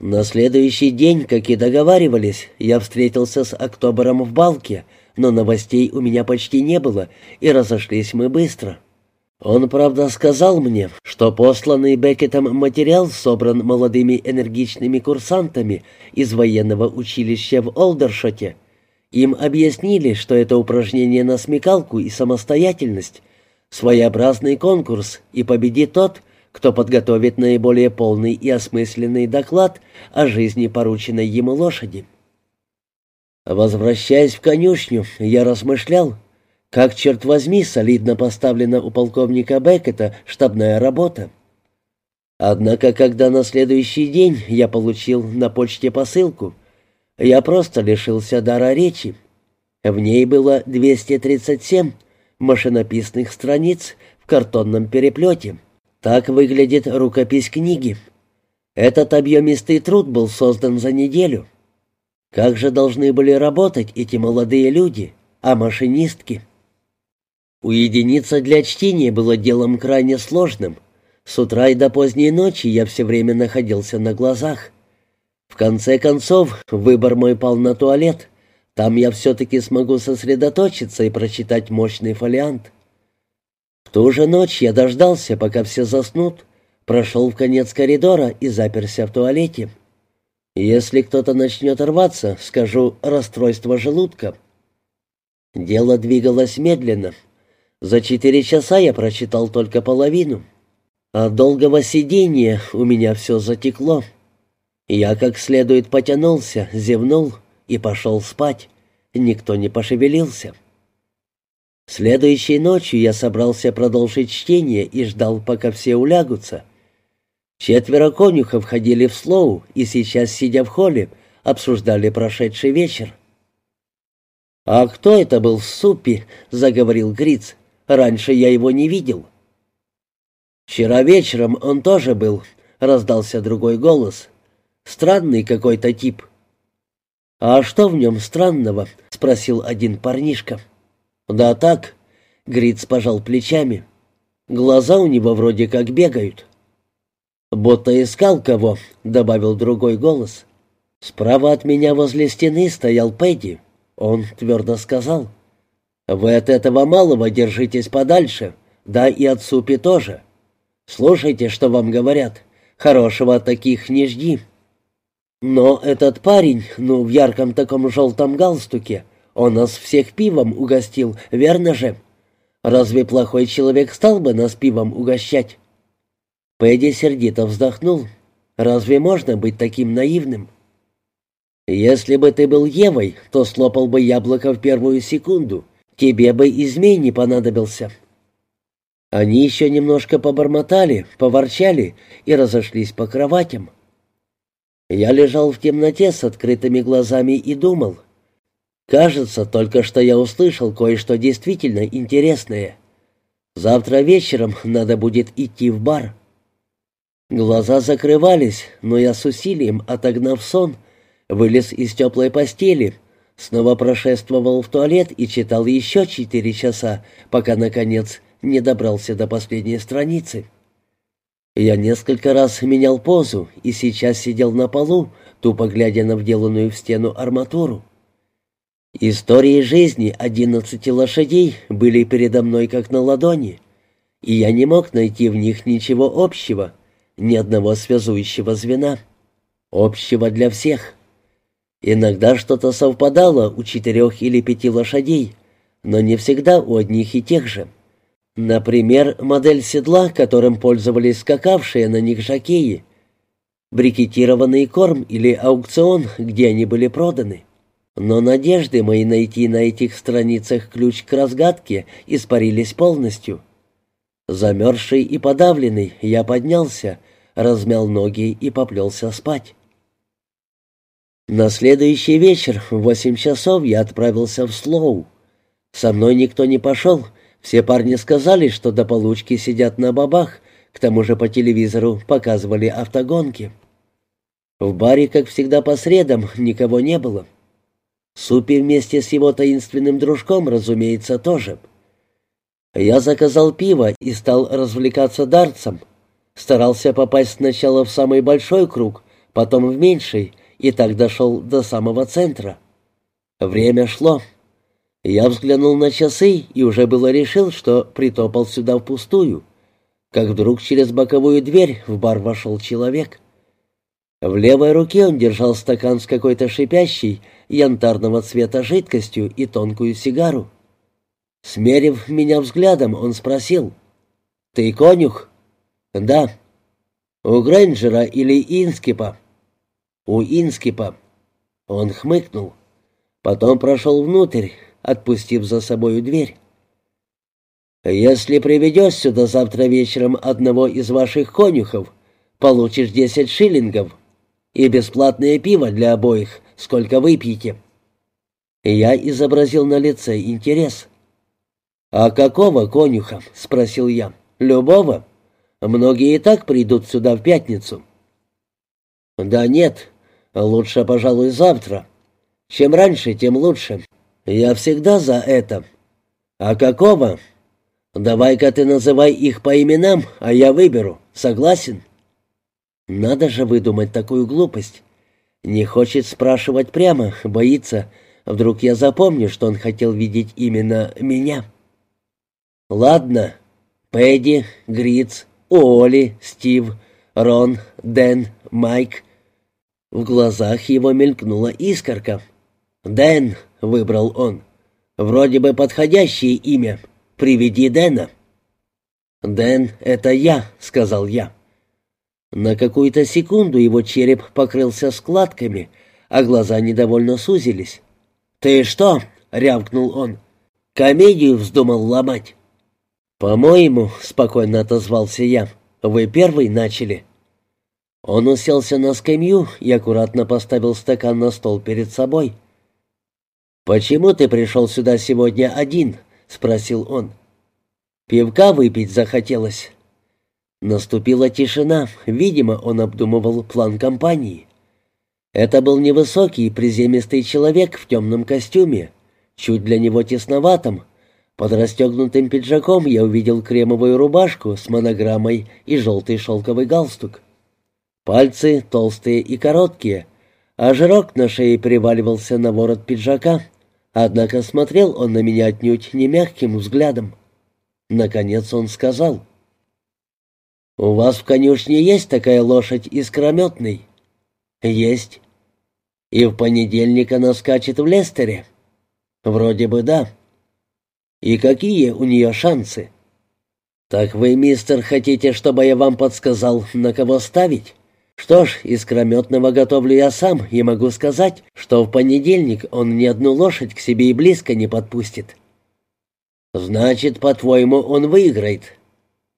На следующий день, как и договаривались, я встретился с Октобером в Балке, но новостей у меня почти не было, и разошлись мы быстро. Он, правда, сказал мне, что посланный Беккетом материал собран молодыми энергичными курсантами из военного училища в Олдершоте. Им объяснили, что это упражнение на смекалку и самостоятельность, своеобразный конкурс, и победит тот, кто подготовит наиболее полный и осмысленный доклад о жизни порученной ему лошади. Возвращаясь в конюшню, я размышлял, как, черт возьми, солидно поставлена у полковника Беккета штабная работа. Однако, когда на следующий день я получил на почте посылку, я просто лишился дара речи. В ней было 237 машинописных страниц в картонном переплете. Так выглядит рукопись книги. Этот объемистый труд был создан за неделю. Как же должны были работать эти молодые люди, а машинистки? Уединиться для чтения было делом крайне сложным. С утра и до поздней ночи я все время находился на глазах. В конце концов, выбор мой пал на туалет. Там я все-таки смогу сосредоточиться и прочитать мощный фолиант. В ту же ночь я дождался, пока все заснут, прошел в конец коридора и заперся в туалете. Если кто-то начнет рваться, скажу «расстройство желудка». Дело двигалось медленно — за четыре часа я прочитал только половину. От долгого сидения у меня все затекло. Я как следует потянулся, зевнул и пошел спать. Никто не пошевелился. Следующей ночью я собрался продолжить чтение и ждал, пока все улягутся. Четверо конюхов ходили в Слоу и сейчас, сидя в холле, обсуждали прошедший вечер. «А кто это был в супе?» — заговорил Гриц. Раньше я его не видел». «Вчера вечером он тоже был», — раздался другой голос. «Странный какой-то тип». «А что в нем странного?» — спросил один парнишка. «Да так», — Гриц пожал плечами. «Глаза у него вроде как бегают». «Будто искал кого», — добавил другой голос. «Справа от меня возле стены стоял Пэдди. Он твердо сказал. Вы от этого малого держитесь подальше, да и от Супи тоже. Слушайте, что вам говорят. Хорошего от таких не жди. Но этот парень, ну, в ярком таком желтом галстуке, он нас всех пивом угостил, верно же? Разве плохой человек стал бы нас пивом угощать? Пэдди сердито вздохнул. Разве можно быть таким наивным? Если бы ты был Евой, то слопал бы яблоко в первую секунду — Тебе бы и змей не понадобился». Они еще немножко побормотали, поворчали и разошлись по кроватям. Я лежал в темноте с открытыми глазами и думал. Кажется, только что я услышал кое-что действительно интересное. Завтра вечером надо будет идти в бар. Глаза закрывались, но я с усилием, отогнав сон, вылез из теплой постели — Снова прошествовал в туалет и читал еще четыре часа, пока, наконец, не добрался до последней страницы. Я несколько раз менял позу и сейчас сидел на полу, тупо глядя на вделанную в стену арматуру. Истории жизни одиннадцати лошадей были передо мной как на ладони, и я не мог найти в них ничего общего, ни одного связующего звена, общего для всех. Иногда что-то совпадало у четырех или пяти лошадей, но не всегда у одних и тех же. Например, модель седла, которым пользовались скакавшие на них жакеи, брикетированный корм или аукцион, где они были проданы. Но надежды мои найти на этих страницах ключ к разгадке испарились полностью. Замерзший и подавленный, я поднялся, размял ноги и поплелся спать. На следующий вечер в восемь часов я отправился в Слоу. Со мной никто не пошел. Все парни сказали, что до получки сидят на бабах, к тому же по телевизору показывали автогонки. В баре, как всегда по средам, никого не было. Супи вместе с его таинственным дружком, разумеется, тоже. Я заказал пиво и стал развлекаться дартсом. Старался попасть сначала в самый большой круг, потом в меньший, и так дошел до самого центра. Время шло. Я взглянул на часы и уже было решил, что притопал сюда впустую, как вдруг через боковую дверь в бар вошел человек. В левой руке он держал стакан с какой-то шипящей, янтарного цвета жидкостью и тонкую сигару. Смерив меня взглядом, он спросил, «Ты конюх?» «Да». «У Грэнджера или Инскипа?» «У Инскипа». Он хмыкнул. Потом прошел внутрь, отпустив за собою дверь. «Если приведешь сюда завтра вечером одного из ваших конюхов, получишь десять шиллингов и бесплатное пиво для обоих, сколько выпьете». Я изобразил на лице интерес. «А какого конюха?» — спросил я. «Любого. Многие и так придут сюда в пятницу». «Да нет, лучше, пожалуй, завтра. Чем раньше, тем лучше. Я всегда за это. А какого? Давай-ка ты называй их по именам, а я выберу. Согласен?» Надо же выдумать такую глупость. Не хочет спрашивать прямо, боится. Вдруг я запомню, что он хотел видеть именно меня. «Ладно. Пэдди, Гриц, Оли, Стив, Рон, Дэн, Майк». В глазах его мелькнула искорка. «Дэн», — выбрал он. «Вроде бы подходящее имя. Приведи Дэна». «Дэн — это я», — сказал я. На какую-то секунду его череп покрылся складками, а глаза недовольно сузились. «Ты что?» — рявкнул он. «Комедию вздумал ломать?» «По-моему», — спокойно отозвался я, — «вы первый начали». Он уселся на скамью и аккуратно поставил стакан на стол перед собой. «Почему ты пришел сюда сегодня один?» — спросил он. «Пивка выпить захотелось». Наступила тишина, видимо, он обдумывал план компании. Это был невысокий, приземистый человек в темном костюме, чуть для него тесноватом, под расстегнутым пиджаком я увидел кремовую рубашку с монограммой и желтый шелковый галстук. Пальцы толстые и короткие, а жирок на шее приваливался на ворот пиджака, однако смотрел он на меня отнюдь не мягким взглядом. Наконец он сказал, «У вас в конюшне есть такая лошадь искрометный?» «Есть». «И в понедельник она скачет в Лестере?» «Вроде бы да». И какие у нее шансы? Так вы, мистер, хотите, чтобы я вам подсказал, на кого ставить? Что ж, искрометного готовлю я сам и могу сказать, что в понедельник он ни одну лошадь к себе и близко не подпустит. Значит, по-твоему, он выиграет?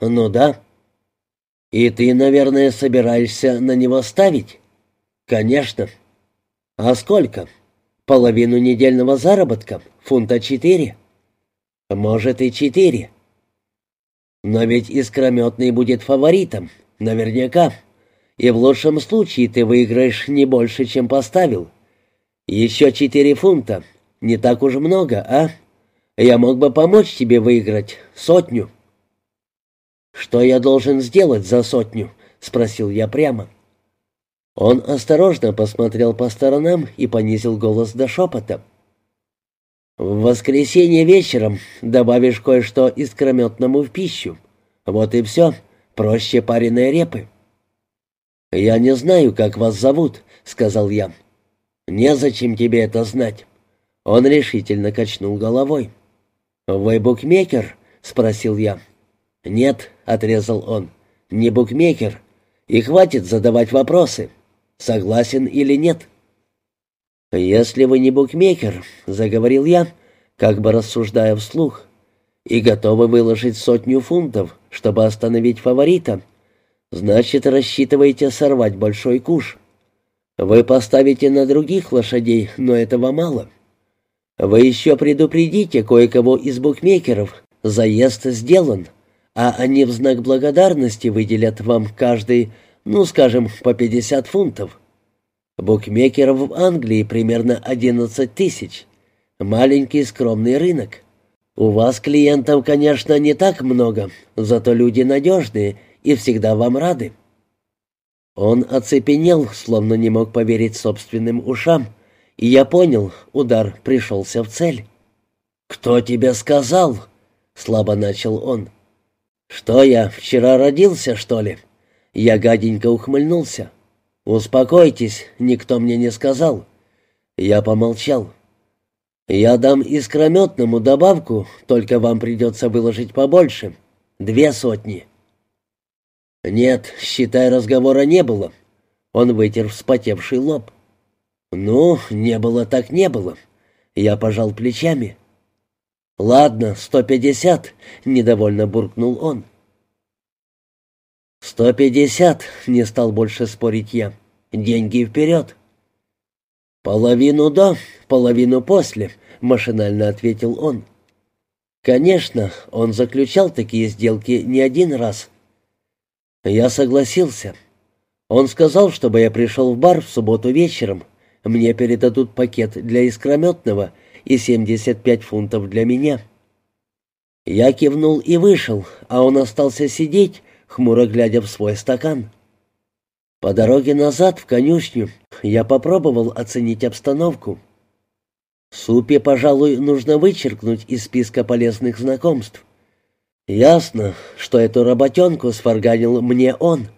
Ну да. И ты, наверное, собираешься на него ставить? Конечно. А сколько? Половину недельного заработка? Фунта четыре? Может и четыре. Но ведь искрометный будет фаворитом, наверняка. И в лучшем случае ты выиграешь не больше, чем поставил. Еще четыре фунта. Не так уж много, а? Я мог бы помочь тебе выиграть сотню. Что я должен сделать за сотню? спросил я прямо. Он осторожно посмотрел по сторонам и понизил голос до шепота. В воскресенье вечером добавишь кое-что искрометному в пищу. Вот и все. Проще пареной репы. «Я не знаю, как вас зовут», — сказал я. «Незачем тебе это знать». Он решительно качнул головой. «Вы букмекер?» — спросил я. «Нет», — отрезал он, — «не букмекер. И хватит задавать вопросы. Согласен или нет?» «Если вы не букмекер», — заговорил я, как бы рассуждая вслух, «и готовы выложить сотню фунтов, чтобы остановить фаворита, значит, рассчитываете сорвать большой куш. Вы поставите на других лошадей, но этого мало. Вы еще предупредите кое-кого из букмекеров, заезд сделан, а они в знак благодарности выделят вам каждый, ну, скажем, по 50 фунтов». Букмекеров в Англии примерно 11 тысяч. Маленький скромный рынок. У вас клиентов, конечно, не так много, зато люди надежные и всегда вам рады. Он оцепенел, словно не мог поверить собственным ушам, и я понял, удар пришелся в цель. «Кто тебе сказал?» — слабо начал он. «Что я, вчера родился, что ли?» Я гаденько ухмыльнулся. «Успокойтесь, никто мне не сказал». Я помолчал. «Я дам искрометному добавку, только вам придется выложить побольше. Две сотни». «Нет, считай, разговора не было». Он вытер вспотевший лоб. «Ну, не было так не было». Я пожал плечами. «Ладно, сто пятьдесят», — недовольно буркнул он. «Сто пятьдесят», — не стал больше спорить я. «Деньги вперед». «Половину до, половину после», — машинально ответил он. «Конечно, он заключал такие сделки не один раз». Я согласился. Он сказал, чтобы я пришел в бар в субботу вечером. Мне передадут пакет для искрометного и 75 фунтов для меня. Я кивнул и вышел, а он остался сидеть, хмуро глядя в свой стакан. По дороге назад в конюшню я попробовал оценить обстановку. Супе, пожалуй, нужно вычеркнуть из списка полезных знакомств. Ясно, что эту работенку сварганил мне он,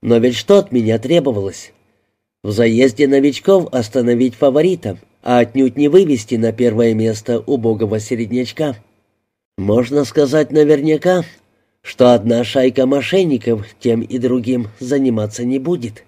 но ведь что от меня требовалось? В заезде новичков остановить фаворита, а отнюдь не вывести на первое место убогого середнячка. Можно сказать наверняка, что одна шайка мошенников тем и другим заниматься не будет.